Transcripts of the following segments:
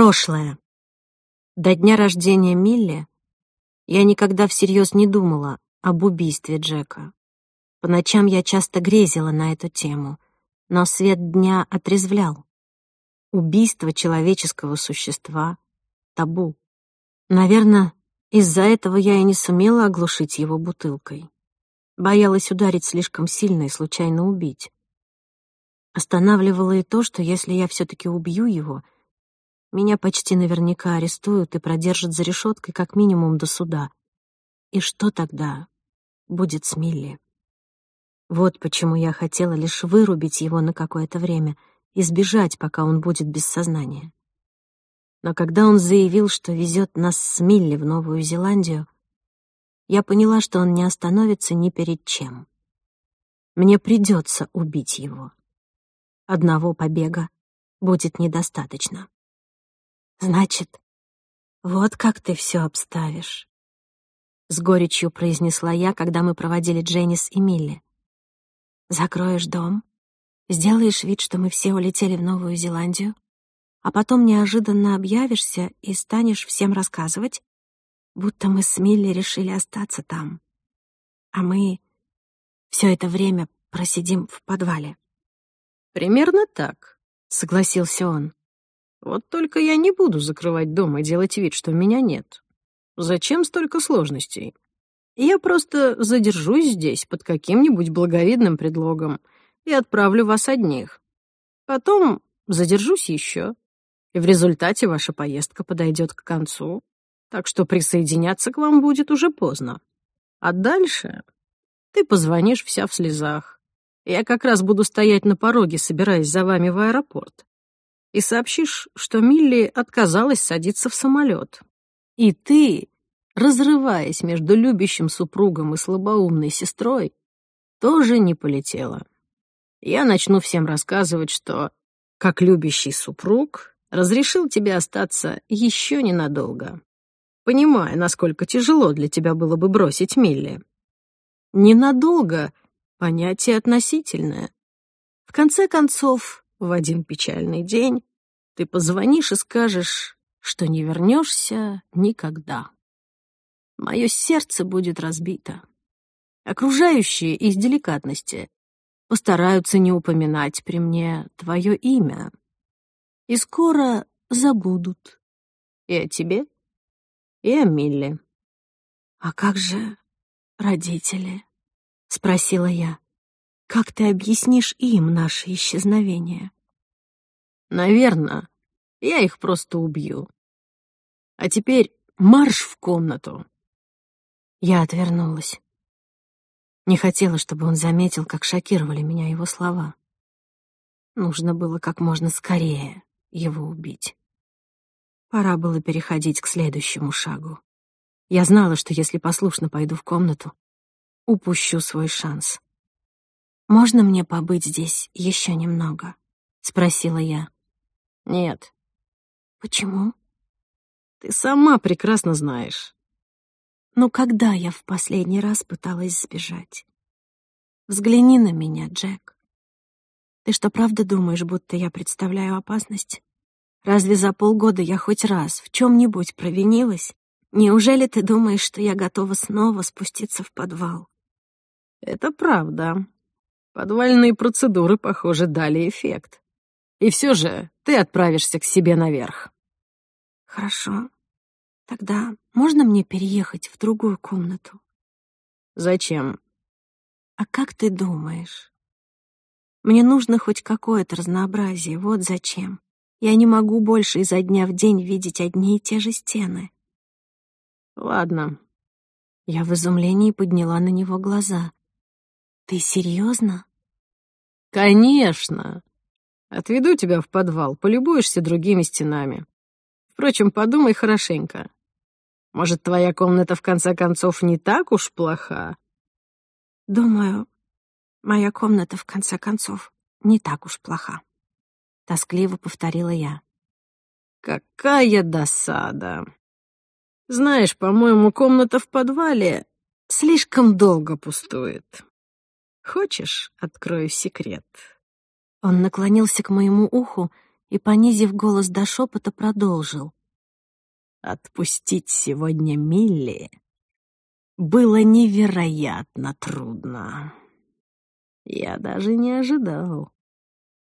Прошлое. До дня рождения Милли я никогда всерьез не думала об убийстве Джека. По ночам я часто грезила на эту тему, но свет дня отрезвлял. Убийство человеческого существа — табу. Наверное, из-за этого я и не сумела оглушить его бутылкой. Боялась ударить слишком сильно и случайно убить. Останавливало и то, что если я все-таки убью его — меня почти наверняка арестуют и продержат за решеткой как минимум до суда. И что тогда будет с Милли? Вот почему я хотела лишь вырубить его на какое-то время, избежать, пока он будет без сознания. Но когда он заявил, что везет нас с Милли в Новую Зеландию, я поняла, что он не остановится ни перед чем. Мне придется убить его. Одного побега будет недостаточно. Значит, вот как ты все обставишь. С горечью произнесла я, когда мы проводили Дженнис и Милли. Закроешь дом, сделаешь вид, что мы все улетели в Новую Зеландию, а потом неожиданно объявишься и станешь всем рассказывать, будто мы с Милли решили остаться там. А мы все это время просидим в подвале. «Примерно так», — согласился он. Вот только я не буду закрывать дом и делать вид, что меня нет. Зачем столько сложностей? Я просто задержусь здесь под каким-нибудь благовидным предлогом и отправлю вас одних. Потом задержусь еще, и в результате ваша поездка подойдет к концу, так что присоединяться к вам будет уже поздно. А дальше ты позвонишь вся в слезах. Я как раз буду стоять на пороге, собираясь за вами в аэропорт и сообщишь, что Милли отказалась садиться в самолет. И ты, разрываясь между любящим супругом и слабоумной сестрой, тоже не полетела. Я начну всем рассказывать, что, как любящий супруг, разрешил тебе остаться еще ненадолго, понимая, насколько тяжело для тебя было бы бросить Милли. Ненадолго — понятие относительное. В конце концов, в один печальный день ты позвонишь и скажешь, что не вернешься никогда. Мое сердце будет разбито. Окружающие из деликатности постараются не упоминать при мне твое имя. И скоро забудут. И о тебе, и о Милле. «А как же родители?» — спросила я. «Как ты объяснишь им наше исчезновение?» Наверное, я их просто убью. А теперь марш в комнату. Я отвернулась. Не хотела, чтобы он заметил, как шокировали меня его слова. Нужно было как можно скорее его убить. Пора было переходить к следующему шагу. Я знала, что если послушно пойду в комнату, упущу свой шанс. «Можно мне побыть здесь еще немного?» — спросила я. «Нет». «Почему?» «Ты сама прекрасно знаешь». «Но когда я в последний раз пыталась сбежать?» «Взгляни на меня, Джек. Ты что, правда думаешь, будто я представляю опасность? Разве за полгода я хоть раз в чем-нибудь провинилась? Неужели ты думаешь, что я готова снова спуститься в подвал?» «Это правда. Подвальные процедуры, похоже, дали эффект». И все же ты отправишься к себе наверх. Хорошо. Тогда можно мне переехать в другую комнату? Зачем? А как ты думаешь? Мне нужно хоть какое-то разнообразие, вот зачем. Я не могу больше изо дня в день видеть одни и те же стены. Ладно. Я в изумлении подняла на него глаза. Ты серьезно? Конечно. Отведу тебя в подвал, полюбуешься другими стенами. Впрочем, подумай хорошенько. Может, твоя комната в конце концов не так уж плоха? Думаю, моя комната в конце концов не так уж плоха. Тоскливо повторила я. Какая досада. Знаешь, по-моему, комната в подвале слишком долго пустует. Хочешь, открою секрет? Он наклонился к моему уху и, понизив голос до шепота, продолжил. «Отпустить сегодня Милли было невероятно трудно. Я даже не ожидал.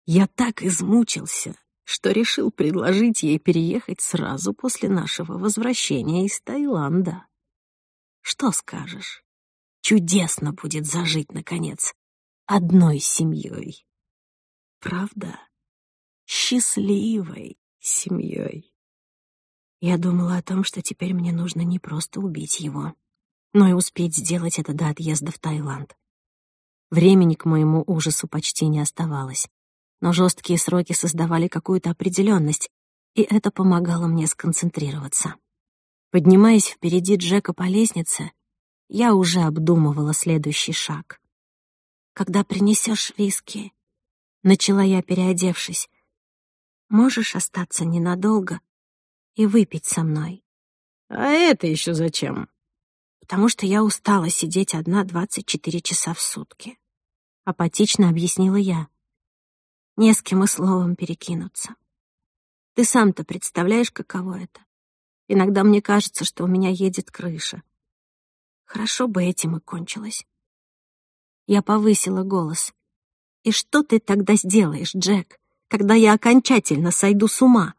Я так измучился, что решил предложить ей переехать сразу после нашего возвращения из Таиланда. Что скажешь? Чудесно будет зажить, наконец, одной семьей правда? Счастливой семьей. Я думала о том, что теперь мне нужно не просто убить его, но и успеть сделать это до отъезда в Таиланд. Времени к моему ужасу почти не оставалось, но жесткие сроки создавали какую-то определенность, и это помогало мне сконцентрироваться. Поднимаясь впереди Джека по лестнице, я уже обдумывала следующий шаг. «Когда принесешь виски, — начала я, переодевшись. «Можешь остаться ненадолго и выпить со мной?» «А это еще зачем?» «Потому что я устала сидеть одна 24 часа в сутки», — апатично объяснила я. «Не с кем и словом перекинуться. Ты сам-то представляешь, каково это? Иногда мне кажется, что у меня едет крыша. Хорошо бы этим и кончилось». Я повысила голос — и что ты тогда сделаешь, Джек, когда я окончательно сойду с ума?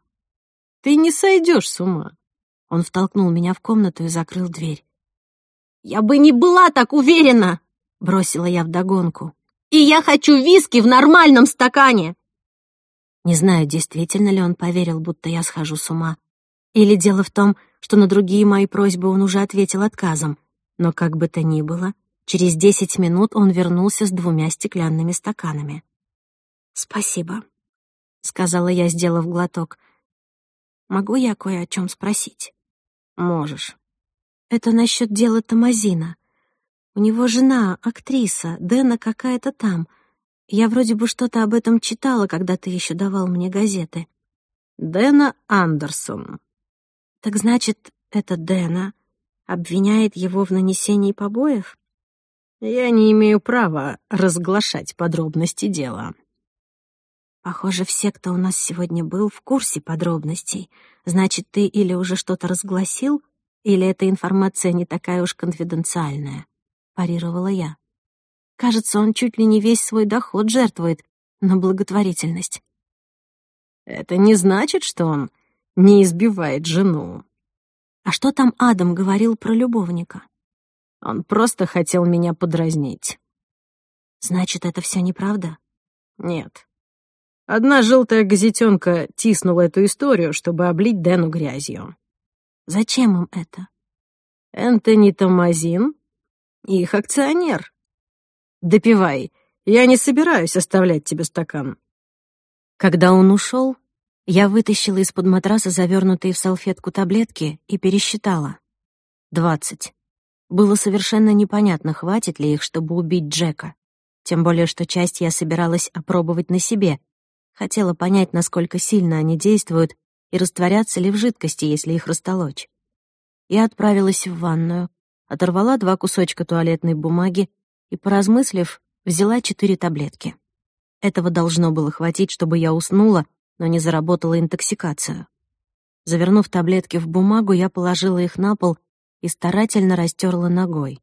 Ты не сойдешь с ума. Он втолкнул меня в комнату и закрыл дверь. Я бы не была так уверена, бросила я вдогонку. И я хочу виски в нормальном стакане. Не знаю, действительно ли он поверил, будто я схожу с ума. Или дело в том, что на другие мои просьбы он уже ответил отказом. Но как бы то ни было, Через десять минут он вернулся с двумя стеклянными стаканами. «Спасибо», — сказала я, сделав глоток. «Могу я кое о чем спросить?» «Можешь». «Это насчет дела Тамазина. У него жена, актриса, Дэна какая-то там. Я вроде бы что-то об этом читала, когда ты еще давал мне газеты». «Дэна Андерсон». «Так значит, это Дэна обвиняет его в нанесении побоев?» Я не имею права разглашать подробности дела. Похоже, все, кто у нас сегодня был, в курсе подробностей. Значит, ты или уже что-то разгласил, или эта информация не такая уж конфиденциальная, парировала я. Кажется, он чуть ли не весь свой доход жертвует на благотворительность. Это не значит, что он не избивает жену. А что там Адам говорил про любовника? Он просто хотел меня подразнить. Значит, это все неправда? Нет. Одна желтая газетёнка тиснула эту историю, чтобы облить Дэну грязью. Зачем им это? Энтони Томазин — их акционер. Допивай. Я не собираюсь оставлять тебе стакан. Когда он ушел, я вытащила из-под матраса завернутые в салфетку таблетки и пересчитала. Двадцать. Было совершенно непонятно, хватит ли их, чтобы убить Джека. Тем более, что часть я собиралась опробовать на себе. Хотела понять, насколько сильно они действуют и растворятся ли в жидкости, если их растолочь. Я отправилась в ванную, оторвала два кусочка туалетной бумаги и, поразмыслив, взяла четыре таблетки. Этого должно было хватить, чтобы я уснула, но не заработала интоксикацию. Завернув таблетки в бумагу, я положила их на пол и старательно растерла ногой.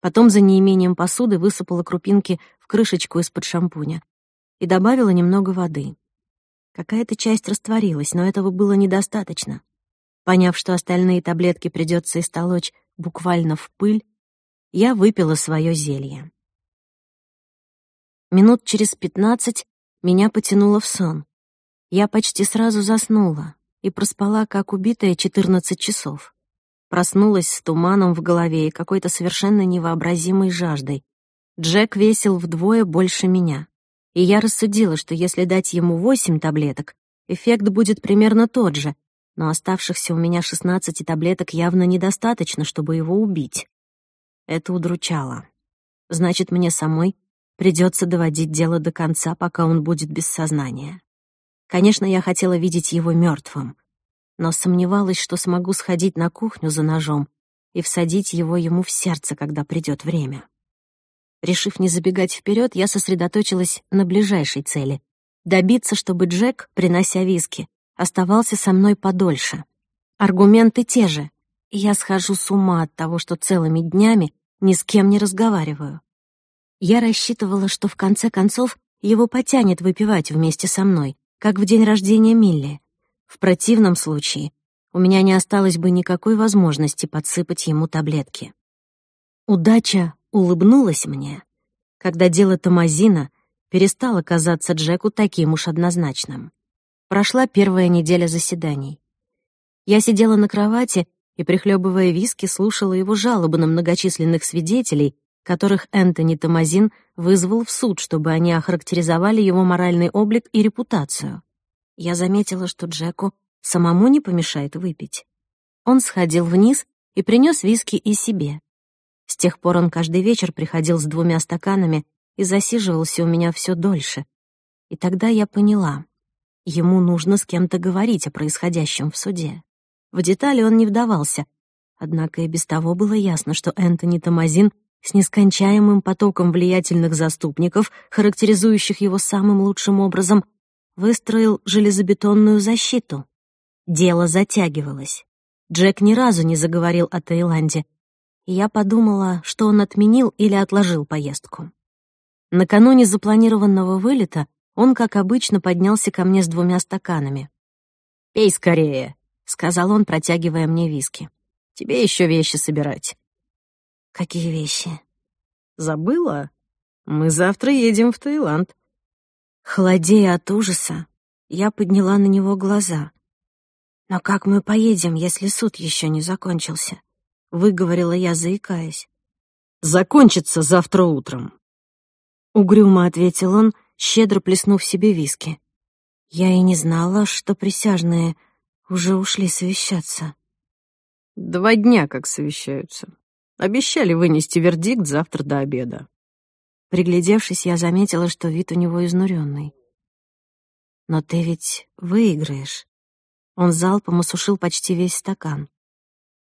Потом за неимением посуды высыпала крупинки в крышечку из-под шампуня и добавила немного воды. Какая-то часть растворилась, но этого было недостаточно. Поняв, что остальные таблетки придется истолочь буквально в пыль, я выпила свое зелье. Минут через пятнадцать меня потянуло в сон. Я почти сразу заснула и проспала, как убитая, 14 часов. Проснулась с туманом в голове и какой-то совершенно невообразимой жаждой. Джек весил вдвое больше меня. И я рассудила, что если дать ему восемь таблеток, эффект будет примерно тот же, но оставшихся у меня 16 таблеток явно недостаточно, чтобы его убить. Это удручало. Значит, мне самой придется доводить дело до конца, пока он будет без сознания. Конечно, я хотела видеть его мертвым, но сомневалась, что смогу сходить на кухню за ножом и всадить его ему в сердце, когда придет время. Решив не забегать вперед, я сосредоточилась на ближайшей цели — добиться, чтобы Джек, принося виски, оставался со мной подольше. Аргументы те же. Я схожу с ума от того, что целыми днями ни с кем не разговариваю. Я рассчитывала, что в конце концов его потянет выпивать вместе со мной, как в день рождения Милли. В противном случае у меня не осталось бы никакой возможности подсыпать ему таблетки. Удача улыбнулась мне, когда дело Томазина перестало казаться Джеку таким уж однозначным. Прошла первая неделя заседаний. Я сидела на кровати и, прихлебывая виски, слушала его жалобы на многочисленных свидетелей, которых Энтони Томазин вызвал в суд, чтобы они охарактеризовали его моральный облик и репутацию. Я заметила, что Джеку самому не помешает выпить. Он сходил вниз и принес виски и себе. С тех пор он каждый вечер приходил с двумя стаканами и засиживался у меня все дольше. И тогда я поняла, ему нужно с кем-то говорить о происходящем в суде. В детали он не вдавался, однако и без того было ясно, что Энтони Томазин с нескончаемым потоком влиятельных заступников, характеризующих его самым лучшим образом — выстроил железобетонную защиту. Дело затягивалось. Джек ни разу не заговорил о Таиланде, я подумала, что он отменил или отложил поездку. Накануне запланированного вылета он, как обычно, поднялся ко мне с двумя стаканами. «Пей скорее», — сказал он, протягивая мне виски. «Тебе еще вещи собирать». «Какие вещи?» «Забыла? Мы завтра едем в Таиланд. Холодея от ужаса, я подняла на него глаза. «Но как мы поедем, если суд еще не закончился?» — выговорила я, заикаясь. «Закончится завтра утром», — угрюмо ответил он, щедро плеснув себе виски. Я и не знала, что присяжные уже ушли совещаться. «Два дня как совещаются. Обещали вынести вердикт завтра до обеда», Приглядевшись, я заметила, что вид у него изнуренный. «Но ты ведь выиграешь». Он залпом осушил почти весь стакан.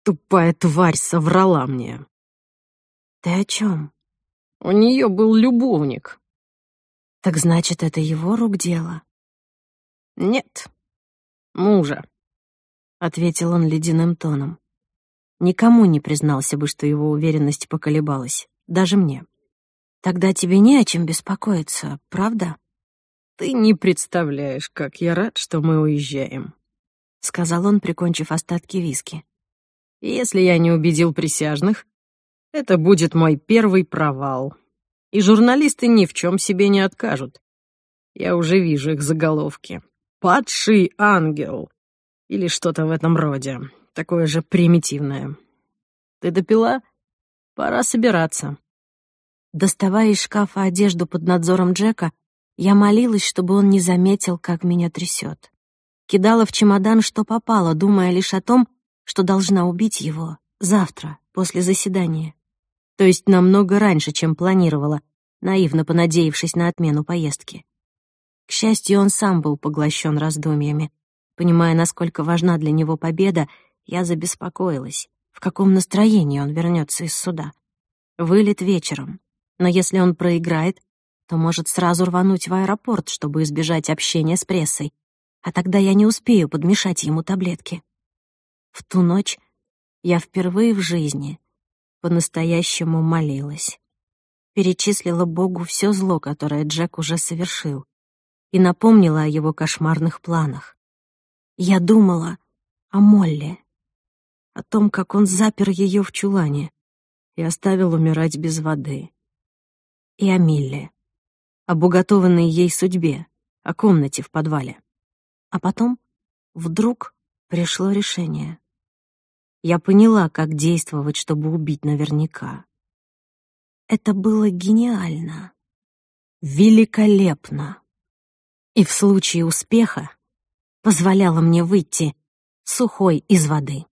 «Тупая тварь соврала мне». «Ты о чем? «У нее был любовник». «Так значит, это его рук дело?» «Нет, мужа», — ответил он ледяным тоном. Никому не признался бы, что его уверенность поколебалась, даже мне. Тогда тебе не о чем беспокоиться, правда? Ты не представляешь, как я рад, что мы уезжаем, сказал он, прикончив остатки виски. Если я не убедил присяжных, это будет мой первый провал. И журналисты ни в чем себе не откажут. Я уже вижу их заголовки. «Падший ангел» или что-то в этом роде, такое же примитивное. Ты допила? Пора собираться. Доставая из шкафа одежду под надзором Джека, я молилась, чтобы он не заметил, как меня трясет. Кидала в чемодан, что попало, думая лишь о том, что должна убить его завтра, после заседания. То есть намного раньше, чем планировала, наивно понадеявшись на отмену поездки. К счастью, он сам был поглощен раздумьями. Понимая, насколько важна для него победа, я забеспокоилась, в каком настроении он вернется из суда. Вылет вечером, но если он проиграет, то может сразу рвануть в аэропорт, чтобы избежать общения с прессой, а тогда я не успею подмешать ему таблетки. В ту ночь я впервые в жизни по-настоящему молилась. Перечислила Богу все зло, которое Джек уже совершил, и напомнила о его кошмарных планах. Я думала о Молле, о том, как он запер ее в чулане и оставил умирать без воды и о Милле, об уготованной ей судьбе, о комнате в подвале. А потом вдруг пришло решение. Я поняла, как действовать, чтобы убить наверняка. Это было гениально. Великолепно. И в случае успеха позволяло мне выйти сухой из воды.